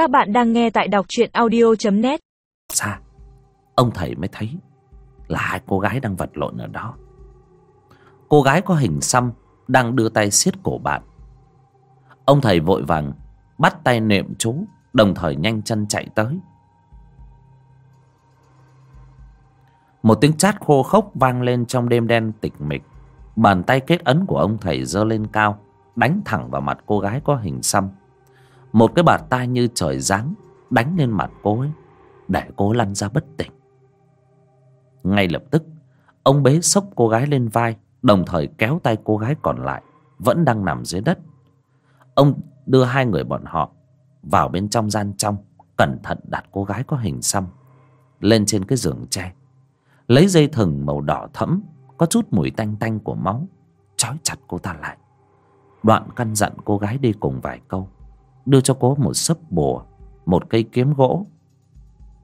Các bạn đang nghe tại đọc truyện audio.net Xa, Ông thầy mới thấy Là hai cô gái đang vật lộn ở đó. Cô gái có hình xăm Đang đưa tay siết cổ bạn. Ông thầy vội vàng Bắt tay niệm chú, Đồng thời nhanh chân chạy tới. Một tiếng chát khô khốc vang lên trong đêm đen tịch mịch. Bàn tay kết ấn của ông thầy giơ lên cao, Đánh thẳng vào mặt cô gái có hình xăm. Một cái bạt tai như trời giáng, Đánh lên mặt cô ấy. Để cô lăn ra bất tỉnh. Ngay lập tức, Ông bế sốc cô gái lên vai, Đồng thời kéo tay cô gái còn lại, Vẫn đang nằm dưới đất. Ông đưa hai người bọn họ Vào bên trong gian trong, Cẩn thận đặt cô gái có hình xăm Lên trên cái giường tre. Lấy dây thừng màu đỏ thẫm, Có chút mùi tanh tanh của máu, Trói chặt cô ta lại. Đoạn căn dặn cô gái đi cùng vài câu. Đưa cho cô một sấp bùa Một cây kiếm gỗ.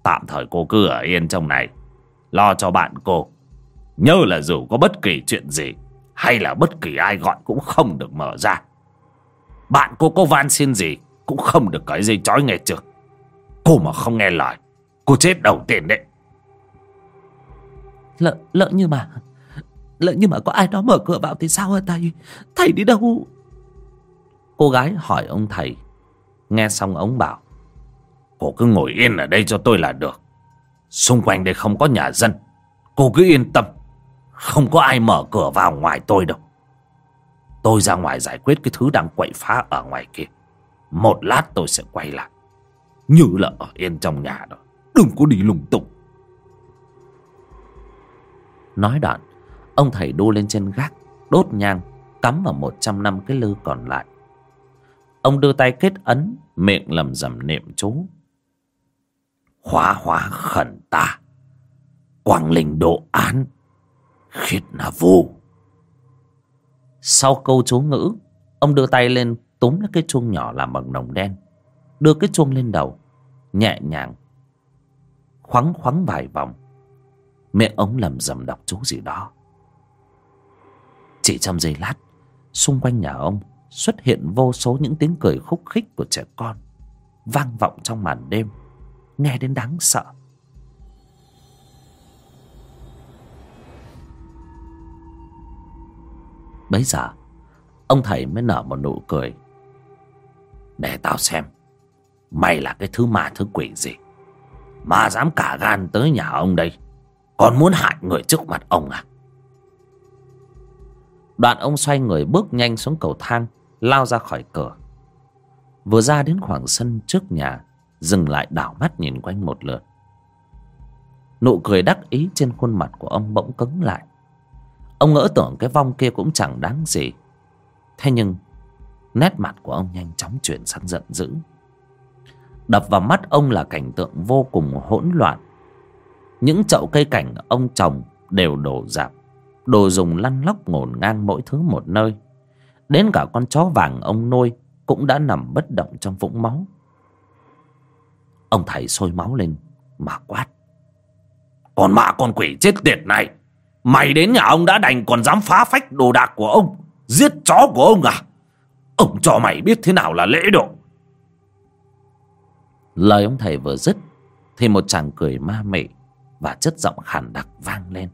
Tạm thời cô cứ ở yên trong này Lo cho bạn cô. Nhớ là dù có bất kỳ chuyện gì Hay là bất kỳ ai gọi cũng không được mở ra. Bạn cô có van xin gì Cũng không được cởi dây chói nghe chưa? Cô mà không nghe lời Cô chết đầu tiên đấy. Lỡ, lỡ như mà Lỡ như mà có ai đó mở cửa vào thì sao hả thầy? Thầy đi đâu? Cô gái hỏi ông thầy Nghe xong ông bảo, Cô cứ ngồi yên ở đây cho tôi là được. Xung quanh đây không có nhà dân. Cô cứ yên tâm. Không có ai mở cửa vào ngoài tôi đâu. Tôi ra ngoài giải quyết cái thứ đang quậy phá ở ngoài kia. Một lát tôi sẽ quay lại. Như là ở yên trong nhà đó. Đừng có đi lung tung. Nói đoạn, Ông thầy đu lên trên gác, Đốt nhang, Cắm vào một trăm năm cái lư còn lại. Ông đưa tay kết ấn, Miệng lầm rầm niệm chú. Hóa hóa khẩn ta, Quang linh độ án, Khiết là vô Sau câu chú ngữ, Ông đưa tay lên túm lấy cái chuông nhỏ làm bằng đồng đen, Đưa cái chuông lên đầu, Nhẹ nhàng Khoắng khoắng vài vòng. Miệng ông lầm rầm đọc chú gì đó. Chỉ trong giây lát, Xung quanh nhà ông Xuất hiện vô số những tiếng cười khúc khích của trẻ con, Vang vọng trong màn đêm, Nghe đến đáng sợ. Bấy giờ, Ông thầy mới nở một nụ cười. Để tao xem, Mày là cái thứ ma thứ quỷ gì Mà dám cả gan tới nhà ông đây? Còn muốn hại người trước mặt ông à? Đoạn ông xoay người bước nhanh xuống cầu thang, Lao ra khỏi cửa. Vừa ra đến khoảng sân trước nhà, Dừng lại đảo mắt nhìn quanh một lượt. Nụ cười đắc ý trên khuôn mặt của ông bỗng cứng lại. Ông ngỡ tưởng cái vong kia cũng chẳng đáng gì. Thế nhưng, Nét mặt của ông nhanh chóng chuyển sang giận dữ. Đập vào mắt ông là cảnh tượng vô cùng hỗn loạn. Những chậu cây cảnh ông trồng đều đổ dạp. Đồ dùng lăn lóc ngổn ngang mỗi thứ một nơi. Đến cả con chó vàng ông nuôi Cũng đã nằm bất động trong vũng máu. Ông thầy sôi máu lên, Mà quát. Còn mạ con quỷ chết tiệt này, Mày đến nhà ông đã đành còn dám phá phách đồ đạc của ông, Giết chó của ông à? Ông cho mày biết thế nào là lễ độ. Lời ông thầy vừa dứt Thì một chàng cười ma mị Và chất giọng khàn đặc vang lên.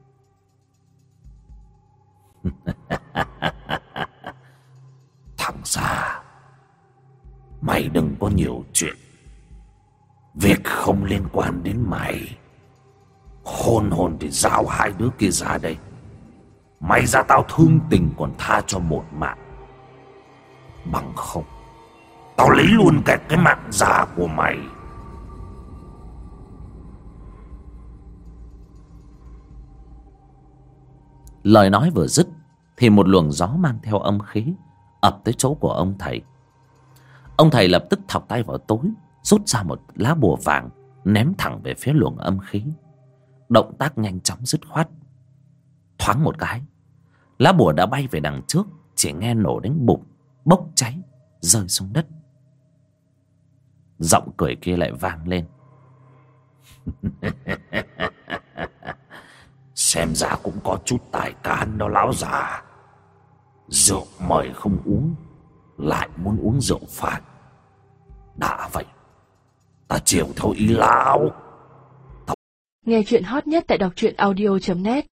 Thằng xa Mày đừng có nhiều chuyện. Việc không liên quan đến mày. Hôn hồn thì giao hai đứa kia ra đây. Mày ra tao thương tình còn tha cho một mạng. Bằng không, Tao lấy luôn cả cái mạng già của mày. Lời nói vừa dứt, Thì một luồng gió mang theo âm khí ập tới chỗ của ông thầy. Ông thầy lập tức thọc tay vào tối rút ra một lá bùa vàng, ném thẳng về phía luồng âm khí. Động tác nhanh chóng dứt khoát. Thoáng một cái, lá bùa đã bay về đằng trước, chỉ nghe nổ đến bụng bốc cháy, rơi xuống đất. Giọng cười kia lại vang lên. xem ra cũng có chút tài cán đó lão già. Rượu mời không uống, Lại muốn uống rượu phạt. Đã vậy, ta chiều theo ý lão. Nghe chuyện hot nhất tại đọc truyện audio.net